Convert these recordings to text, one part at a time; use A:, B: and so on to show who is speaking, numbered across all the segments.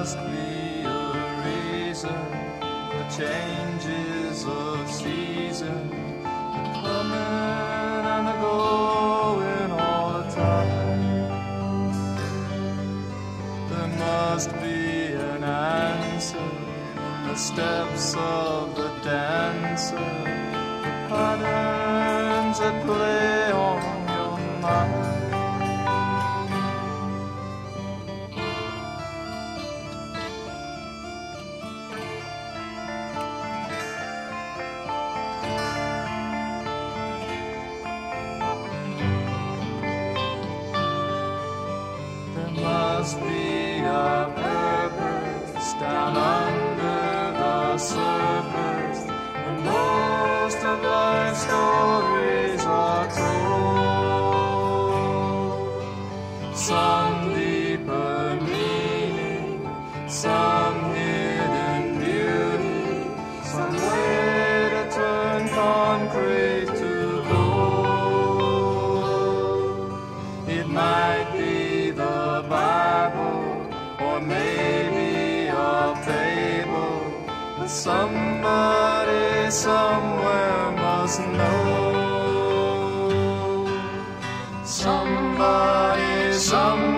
A: must be a reason. The changes of season, the coming and the going all the time. There must be an answer in the steps of the dancer, the patterns that play stories are told. Some somebody somewhere must know. Somebody somewhere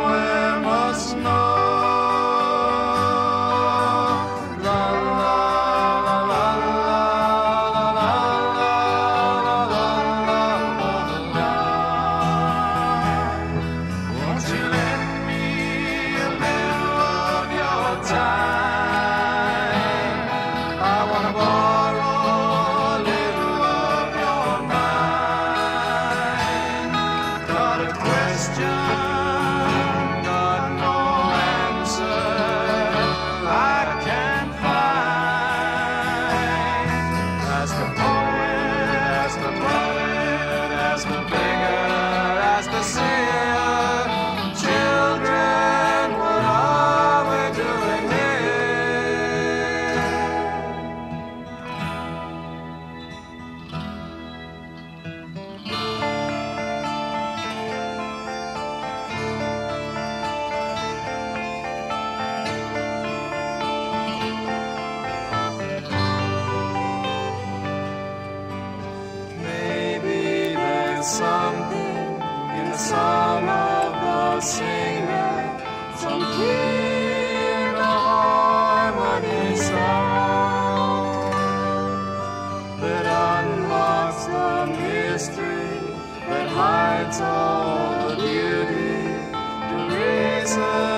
A: as the bigger as the sea. Song of the singer, some key in the harmony sound that unlocks the mystery that hides all the beauty, the reason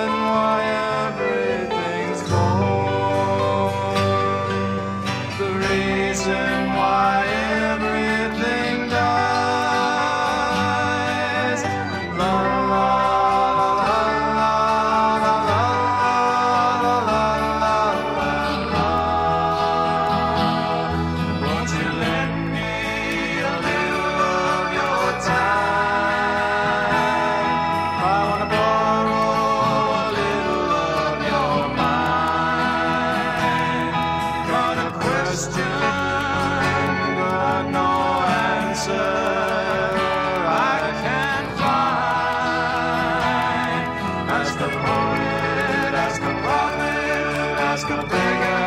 A: love. Ask the poet, ask the prophet, ask a beggar,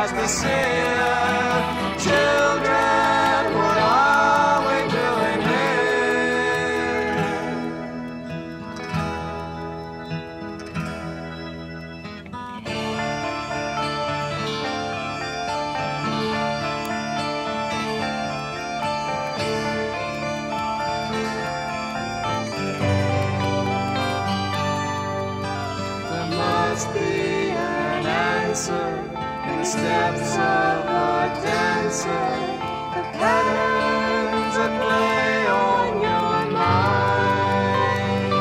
A: ask the seer. Must be an answer in the steps of a dancer, the patterns that play on your mind.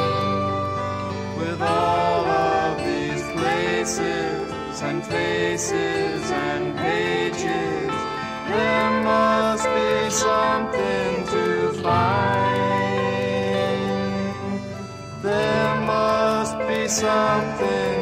A: With all of these places and faces and pages, there must be something to find. There must be something.